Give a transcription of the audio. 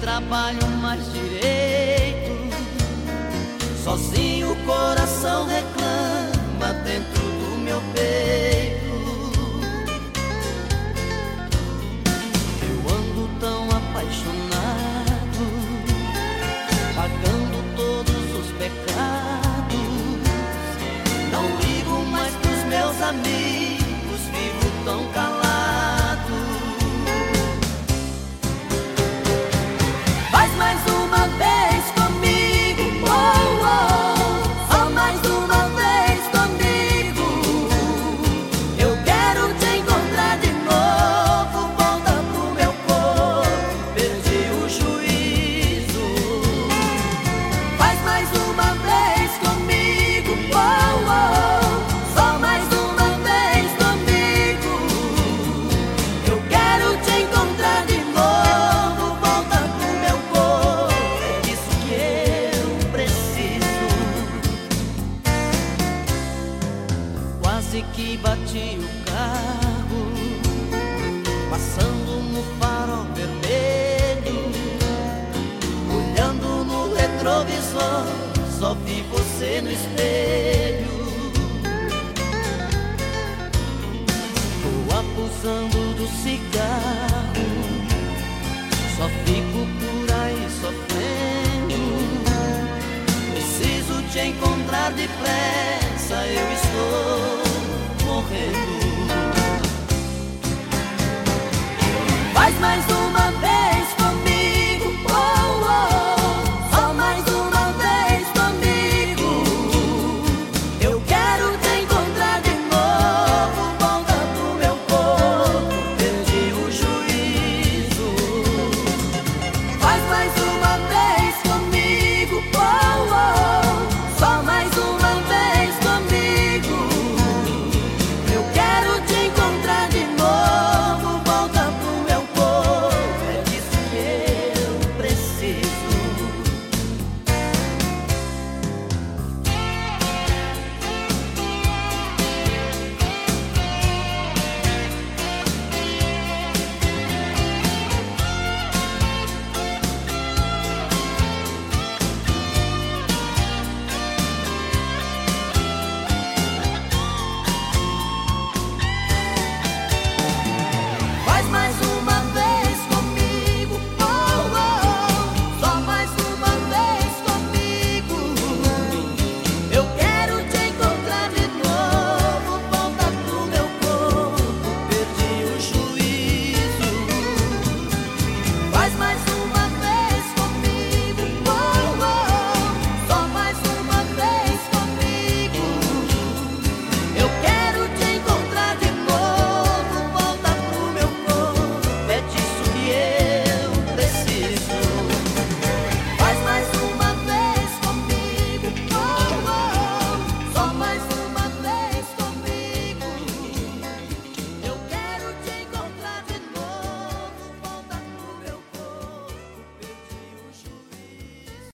trabalho mais direito. Sozinho o coração reclama dentro do meu peito. Eu ando tão apaixonado, pagando todos os pecados. Não ligo mais pros meus amigos, que bati o carro, passando no farol vermelho, olhando no retrovisor, só vi você no espelho. Tô abusando do cigarro, só fico por aí sofrendo. Preciso te encontrar depressa, eu estou mogen doen.